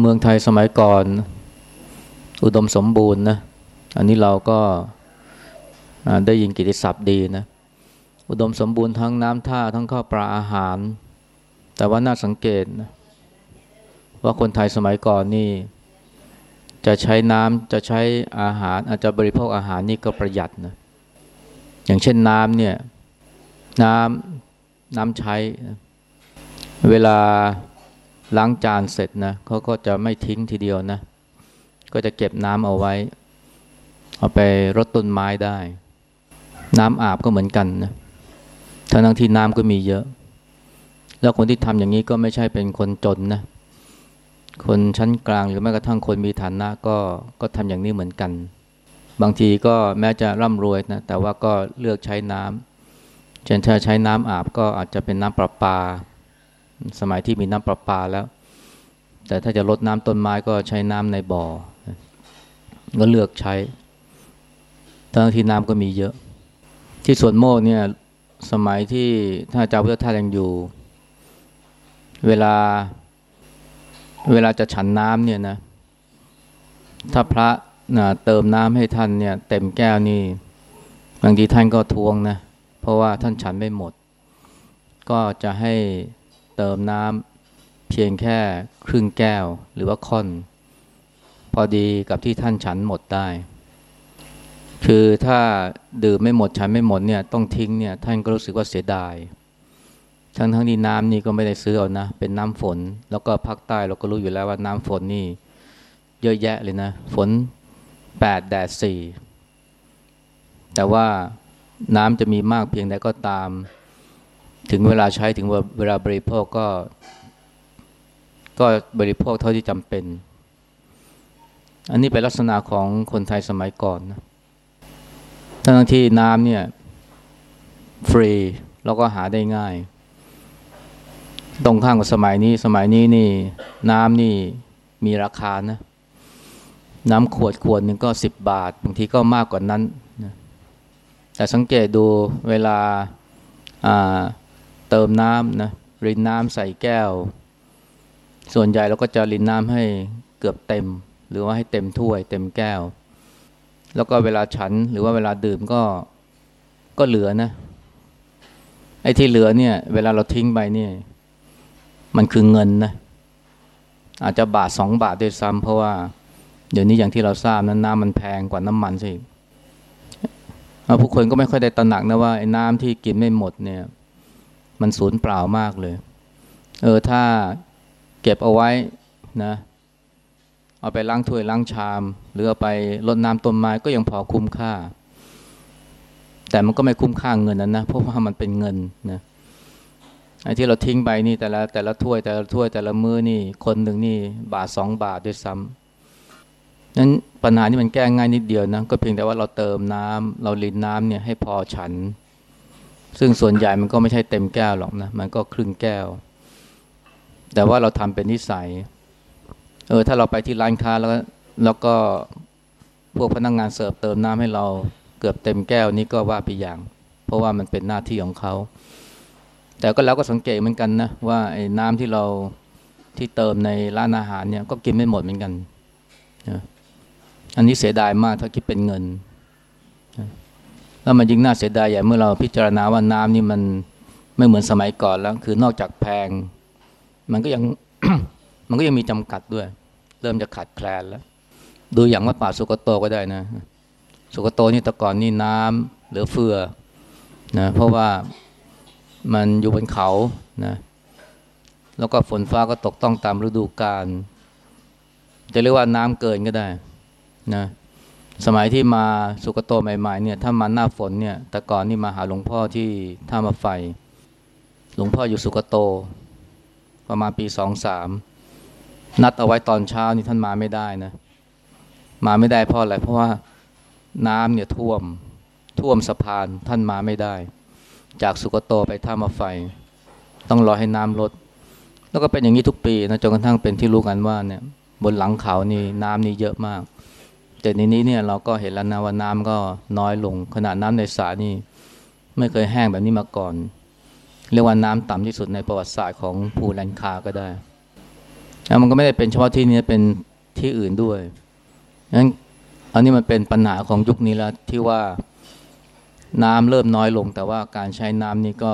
เมืองไทยสมัยก่อน อุดมสมบูรณ์นะอันนี้เราก็ได้ยินกิติศัพท์ดีนะอุดมสมบูรณ์ทั้งน้ำท่าทั้งข้าวปลาอาหาร แต่ว่าน่าสังเกตนะว่าคนไทยสมัยก่อนนี่ จะใช้น้ำจะใช้อาหารอาจจะบริโภคอาหารนี่ก็ประหยัดนะอย่างเช่นน้ำเนี่ยน้ำน้ำใช้ เวลา ล้างจานเสร็จนะเขาก็จะไม่ทิ้งทีเดียวนะ ก็จะเก็บน้ำเอาไว้ เอาไปรดต้นไม้ได้ น้ำอาบก็เหมือนกันนะทั้งที่น้ำก็มีเยอะ แล้วคนที่ทำอย่างนี้ก็ไม่ใช่เป็นคนจนนะ คนชั้นกลางหรือแม้กระทั่งคนมีฐานะก็ก็ทำอย่างนี้เหมือนกัน บางทีก็แม้จะร่ำรวยนะแต่ว่าก็เลือกใช้น้ำเช่นถ้าใช้น้ำอาบก็อาจจะเป็นน้ำประปา สมัยที่มีน้ำประปาแล้ว แต่ถ้าจะลดน้ำต้นไม้ก็ใช้น้ำในบ่อ ก็เลือกใช้ ทั้งที่น้ำก็มีเยอะ ที่สวนโมกเนี่ย สมัยที่ท่านอาจารย์พุทธทาสยังอยู่ เวลา เวลาจะฉันน้ำเนี่ยนะ ถ้าพระนะเติมน้ำให้ท่านเนี่ย เต็มแก้วนี่ บางทีท่านก็ทวงนะ เพราะว่าท่านฉันไม่หมด ก็จะให้ เติมน้ำเพียงแค่ครึ่งแก้วหรือว่าค่อน พอดีกับที่ท่านฉันหมดได้ คือถ้าดื่มไม่หมดฉันไม่หมดเนี่ยต้องทิ้งเนี่ยท่านก็รู้สึกว่าเสียดาย ทั้งทั้งที่น้ำนี่ก็ไม่ได้ซื้อเอานะ เป็นน้ำฝน แล้วก็ภาคใต้เราก็รู้อยู่แล้วว่าน้ำฝนนี่ เยอะแยะเลยนะ ฝนแปดแดดสี่แต่ว่าน้ำจะมีมากเพียงใดก็ตาม ถึงเวลาใช้ถึงเวลาบริโภคก็ ก็บริโภคเท่าที่จำเป็น อันนี้เป็นลักษณะของคนไทยสมัยก่อนนะทั้งที่น้ำเนี่ย ฟรีแล้วก็หาได้ง่าย ตรงข้ามกับสมัยนี้ สมัยนี้นี่ น้ำนี่มีราคานะ น้ำขวดขวดหนึ่งก็สิบบาท บางทีก็มากกว่านั้นนะแต่สังเกตดูเวลาอ่า เติมน้ำนะรินน้ำใส่แก้ว ส่วนใหญ่เราก็จะรินน้ำให้เกือบเต็ม หรือว่าให้เต็มถ้วย เต็มแก้ว แล้วก็เวลาฉันหรือว่าเวลาดื่มก็ก็เหลือนะไอ้ที่เหลือเนี่ย เวลาเราทิ้งไปเนี่ย มันคือเงินนะอาจจะบาทสองบาทด้วยซ้ำเพราะว่าเดี๋ยวนี้อย่างที่เราทราบนั้นน้ำมันแพงกว่าน้ำมันสิผู้คนก็ไม่ค่อยได้ตระหนักนะว่าไอ้น้ำที่กินไม่หมดเนี่ย มันสูญเปล่ามากเลย เออถ้าเก็บเอาไว้นะ เอาไปล้างถ้วยล้างชาม หรือเอาไปรดน้ำต้นไม้ก็ยังพอคุ้มค่า แต่มันก็ไม่คุ้มค่าเงินนั้นนะเพราะว่ามันเป็นเงินนะไอ้ที่เราทิ้งไปนี่แต่ละแต่ละถ้วยแต่ละถ้วยแต่ละมือนี่คนหนึ่งนี่บาทสองบาทด้วยซ้ำนั้นปัญหานี่มันแก้ง่ายนิดเดียวนะก็เพียงแต่ว่าเราเติมน้ำเราลินน้ำเนี่ยให้พอฉัน ซึ่งส่วนใหญ่มันก็ไม่ใช่เต็มแก้วหรอกนะ มันก็ครึ่งแก้ว แต่ว่าเราทำเป็นนิสัย เออ ถ้าเราไปที่ร้านค้าแล้ว แล้วก็พวกพนักงงานเสิร์ฟเติมน้ำให้เราเกือบเต็มแก้วนี้ก็ว่าไปอย่าง เพราะว่ามันเป็นหน้าที่ของเขา แต่ก็แล้วก็สังเกตเหมือนกันนะว่าไอ้น้ำที่เราที่เติมในร้านอาหารเนี่ยก็กินไม่หมดเหมือนกัน อันนี้เสียดายมากถ้าคิดเป็นเงิน แล้วมันยิ่งน่าเสียดายใหญ่เมื่อเราพิจารณาว่าน้ำนี่มันไม่เหมือนสมัยก่อนแล้ว คือนอกจากแพง มันก็ยังมันก็ยังมีจำกัดด้วย เริ่มจะขาดแคลนแล้ว ดูอย่างว่าป่าสุกโตก็ได้นะ สุกโตนี่แต่ก่อนนี่น้ำเหลือเฟือนะเพราะว่ามันอยู่บนเขานะแล้วก็ฝนฟ้าก็ตกต้องตามฤดูกาลจะเรียกว่าน้ำเกินก็ได้นะ สมัยที่มาสุกโตใหม่ๆเนี่ยถ้ามาหน้าฝนเนี่ยแต่ก่อนนี่มาหาหลวงพ่อที่ท่ามาไฟ หลวงพ่ออยู่สุกโต ประมาณปีสองสามนัดเอาไว้ตอนเช้านี่ท่านมาไม่ได้นะ มาไม่ได้เพราะอะไรเพราะว่าน้ำเนี่ยท่วมท่วมสะพานท่านมาไม่ได้ จากสุกโตไปท่ามาไฟ ต้องรอให้น้ำลด แล้วก็เป็นอย่างนี้ทุกปีนะจนกระทั่งเป็นที่รู้กันว่าเนี่ยบนหลังเขานี่น้ำนี่เยอะมาก แต่ในนี้เนี่ยเราก็เห็นแล้วนะว่าน้ำก็น้อยลง ขนาดน้ำในสานี่ไม่เคยแห้งแบบนี้มาก่อน เรียกว่าน้ำต่ำที่สุดในประวัติศาสตร์ของภูแลนคาก็ได้แล้วมันก็ไม่ได้เป็นเฉพาะที่นี้เป็นที่อื่นด้วยงั้นอันนี้มันเป็นปัญหาของยุคนี้แล้วที่ว่าน้ำเริ่มน้อยลง แต่ว่าการใช้น้ำนี่ก็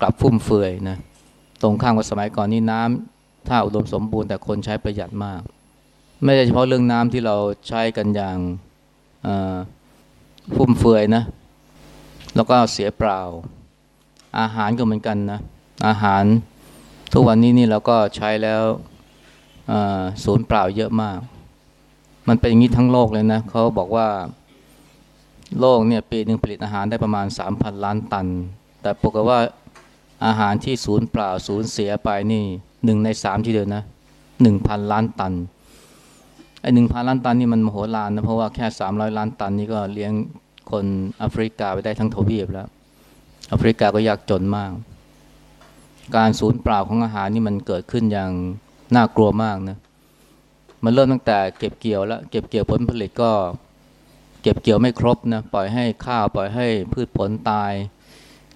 กลับฟุ่มเฟือยนะตรงข้ามกับสมัยก่อนนี่น้ำถ้าอุดมสมบูรณ์แต่คนใช้ประหยัดมาก ไม่ใช่เฉพาะเรื่องน้ำที่เราใช้กันอย่างฟุ่มเฟือยนะ แล้วก็เสียเปล่า อาหารก็เหมือนกันนะ อาหารทุกวันนี้นี่เราก็ใช้แล้วศูนย์เปล่าเยอะมาก มันเป็นอย่างนี้ทั้งโลกเลยนะเขาบอกว่าโลกเนี่ยปีหนึ่งผลิตอาหารได้ประมาณ 3,000 ล้านตัน แต่ปรากฏว่าอาหารที่ศูนย์เปล่าศูนย์เสียไปนี่หนึ่งในสามที่เดียวนะหนึ่งพันล้านตัน ไอ้หนึ่งพันล้านตันนี่มันมโหฬารนะ เพราะว่าแค่สามร้อยล้านตันนี่ก็เลี้ยงคนแอฟริกาไปได้ทั้งทวีปแล้วแอฟริกาก็ยากจนมาก การสูญเปล่าของอาหารนี่มันเกิดขึ้นอย่างน่ากลัวมากนะ มันเริ่มตั้งแต่เก็บเกี่ยวแล้วเก็บเกี่ยวผลผลิตก็ เก็บเกี่ยวไม่ครบนะปล่อยให้ข้าวปล่อยให้พืชผลตาย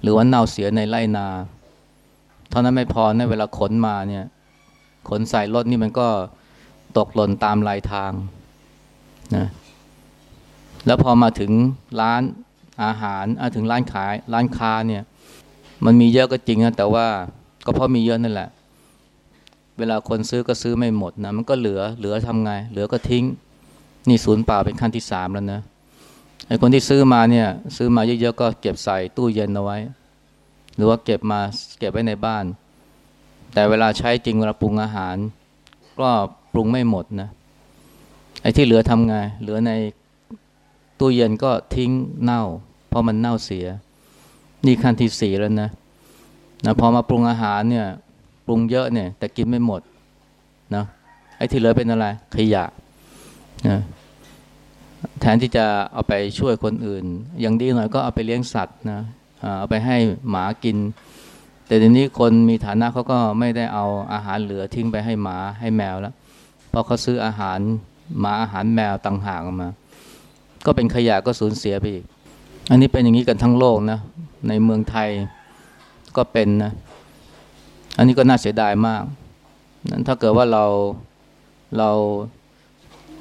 หรือว่าเน่าเสียในไร่นา เท่านั้นไม่พอนะเวลาขนมาเนี่ย ขนใส่รถนี่มันก็ ตกหล่นตามลายทางนะแล้วพอมาถึงร้านอาหารถึงร้านขายร้านค้าเนี่ยมันมีเยอะก็จริงนะแต่ว่าก็เพราะมีเยอะนั่นแหละ เวลาคนซื้อก็ซื้อไม่หมดนะมันก็เหลือเหลือทำไง เหลือก็ทิ้ง นี่ศูนย์เปล่าเป็นขั้นที่สามแล้วนะไอ้คนที่ซื้อมาเนี่ยซื้อมาเยอะๆก็เก็บใส่ตู้เย็นเอาไว้ หรือว่าเก็บมาเก็บไว้ในบ้าน แต่เวลาใช้จริงเวลาปรุงอาหาร ก็ ปรุงไม่หมดนะไอ้ที่เหลือทำไงเหลือในตู้เย็นก็ทิ้งเน่า เพราะมันเน่าเสีย นี่ขั้นที่สี่แล้วนะนะพอมาปรุงอาหารเนี่ย ปรุงเยอะเนี่ย แต่กินไม่หมดนะไอ้ที่เหลือเป็นอะไร ขยะนะแทนที่จะเอาไปช่วยคนอื่น อย่างดีหน่อยก็เอาไปเลี้ยงสัตว์นะเอาไปให้หมากิน แต่ทีนี้คนมีฐานะเขาก็ไม่ได้เอาอาหารเหลือทิ้งไปให้หมาให้แมวแล้ว เพราะเขาซื้ออาหารหมาอาหารแมวต่างหากมา ก็เป็นขยะก็สูญเสียไปอีก อันนี้เป็นอย่างนี้กันทั้งโลกนะ ในเมืองไทยก็เป็นนะ อันนี้ก็น่าเสียดายมาก นั้นถ้าเกิดว่าเราเรา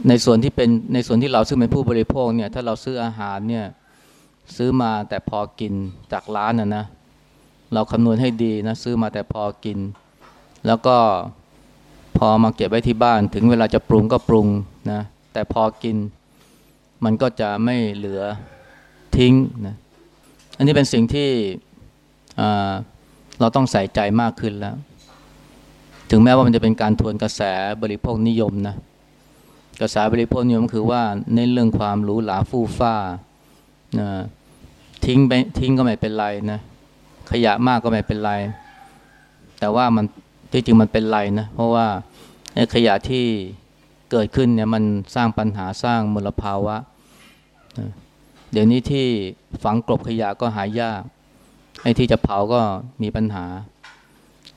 ในส่วนที่เป็นในส่วนที่เราซึ่งเป็นผู้บริโภคเนี่ย ถ้าเราซื้ออาหารเนี่ยซื้อมาแต่พอกินจากร้านนะนะ เราคำนวณให้ดีนะ ซื้อมาแต่พอกิน แล้วก็ อมาเก็บไว้ที่บ้าน ถึงเวลาจะปรุงก็ปรุงนะแต่พอกินมันก็จะไม่เหลือทิ้งนะอันนี้เป็นสิ่งที่เราต้องใส่ใจมากขึ้นแล้ว ถึงแม้ว่ามันจะเป็นการทวนกระแสบริโภคนิยมนะกระแสบริโภคนิยมคือว่าในเรื่องความหรูหราฟู่ฟ้านะทิ้งไปทิ้งก็ไม่เป็นไรนะขยะมากก็ไม่เป็นไร แต่ว่ามัน ที่จริงมันเป็นไรนะ เพราะว่าขยะที่เกิดขึ้นเนี่ยมันสร้างปัญหาสร้างมลภาวะ เดี๋ยวนี้ที่ฝังกลบขยะก็หายากไอ้ที่จะเผาก็มีปัญหา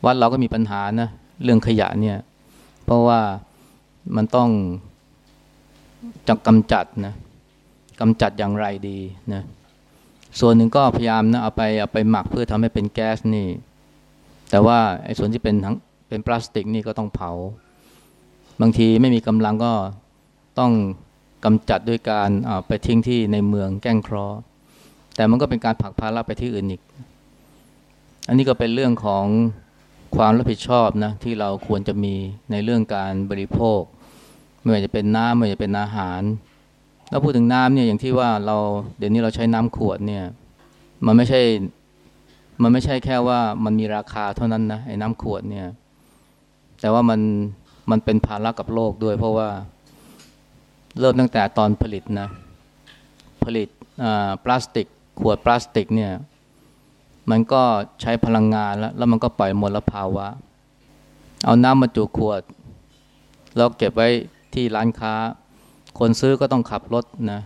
วัดเราก็มีปัญหานะเรื่องขยะเนี่ยเพราะว่ามันต้องจะกำจัดนะกำจัดอย่างไรดีนะส่วนหนึ่งก็พยายามนะเอาไปเอาไปหมักเพื่อทำให้เป็นแก๊สนี่ แต่ว่าไอ้ส่วนที่เป็นทั้งเป็นพลาสติกนี่ก็ต้องเผา บางทีไม่มีกำลังก็ต้องกำจัดด้วยการเอาไปทิ้งที่ในเมืองแก้งคราะห์แต่มันก็เป็นการผลักภาระไปที่อื่นอีก อันนี้ก็เป็นเรื่องของความรับผิดชอบนะที่เราควรจะมีในเรื่องการบริโภค ไม่ว่าจะเป็นน้ำไม่ว่าจะเป็นอาหาร แล้วพูดถึงน้ำเนี่ยอย่างที่ว่าเราเดี๋ยวนี้เราใช้น้ำขวดเนี่ยมันไม่ใช่ มันไม่ใช่แค่ว่ามันมีราคาเท่านั้นนะไอ้น้ำขวดเนี่ย แต่ว่ามันมันเป็นภาระกับโลกด้วย เพราะว่าเริ่มตั้งแต่ตอนผลิตนะ ผลิตพลาสติก ขวดพลาสติกเนี่ย มันก็ใช้พลังงานแล้ว แล้วมันก็ปล่อยมลภาวะ เอาน้ำมาจุขวด แล้วเก็บไว้ที่ร้านค้า คนซื้อก็ต้องขับรถนะ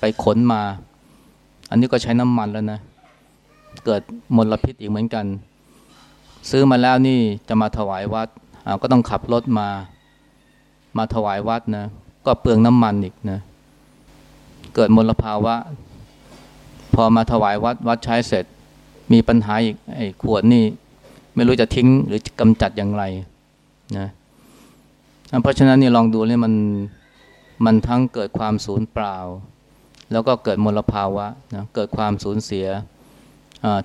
ไปขนมา อันนี้ก็ใช้น้ำมันแล้วนะเเกิดมลพิษอีกเหมือนกัน ซื้อมาแล้วนี่จะมาถวายวัดก็ต้องขับรถมา มาถวายวัดนะ ก็เปลืองน้ำมันอีกนะ เกิดมลภาวะ พอมาถวายวัดวัดใช้เสร็จ มีปัญหาอีกไอ้ขวดนี่ไม่รู้จะทิ้งหรือกำจัดอย่างไรนะเพราะฉะนั้นนี่ลองดูเลยมันมันทั้งเกิดความสูญเปล่า แล้วก็เกิดมลภาวะนะเกิดความสูญเสีย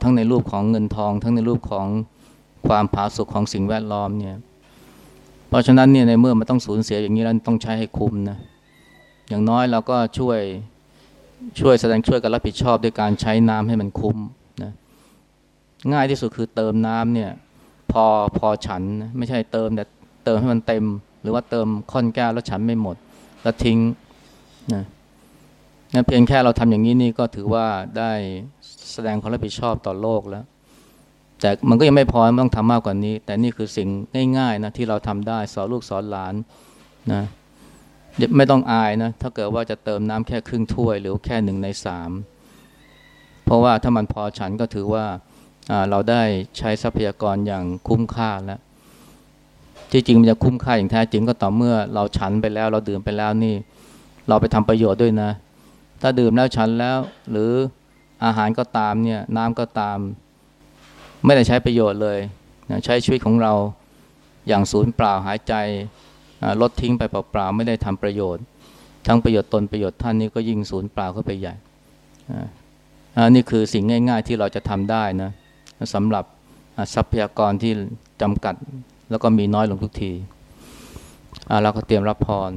ทั้งในรูปของเงินทอง ทั้งในรูปของความผาสุกของสิ่งแวดล้อมเนี่ยเพราะฉะนั้นเนี่ยในเมื่อมันต้องสูญเสียอย่างนี้แล้วต้องใช้ให้คุ้มนะอย่างน้อยเราก็ช่วยช่วยแสดงช่วยกันรับผิดชอบด้วยการใช้น้ำให้มันคุ้มนะง่ายที่สุดคือเติมน้ำเนี่ยพอพอฉันนะไม่ใช่เติมแต่เติมให้มันเต็ม หรือว่าเติมค่อนแก้วแล้วฉันไม่หมดแล้วทิ้งนะ นะเพียงแค่เราทำอย่างนี้นี่ก็ถือว่าได้แสดงความรับผิดชอบต่อโลกแล้ว แต่มันก็ยังไม่พอมันต้องทำมากกว่านี้ แต่นี่คือสิ่งง่ายๆนะที่เราทำได้สอนลูกสอนหลานนะไม่ต้องอายนะถ้าเกิดว่าจะเติมน้ำแค่ครึ่งถ้วย หรือแค่หนึ่งในสามเพราะว่าถ้ามันพอฉันก็ถือว่าเราได้ใช้ทรัพยากรอย่างคุ้มค่าแล้วที่จริงมันจะคุ้มค่าอย่างแท้จริงก็ต่อเมื่อเราฉันไปแล้วเราดื่มไปแล้วนี่ เราไปทำประโยชน์ด้วยนะ ถ้าดื่มแล้วฉันแล้ว หรืออาหารก็ตามเนี่ยน้ำก็ตาม ไม่ได้ใช้ประโยชน์เลยใช้ชีวิตของเราอย่างสูญเปล่าหายใจลดทิ้งไปเปล่าๆไม่ได้ทำประโยชน์ ทั้งประโยชน์ตนประโยชน์ท่านนี้ก็ยิ่งสูญเปล่าเข้าไปใหญ่อันนี้คือสิ่งง่ายๆที่เราจะทำได้นะสำหรับทรัพยากรที่จำกัดแล้วก็มีน้อยลงทุกทีเราก็เตรียมรับพร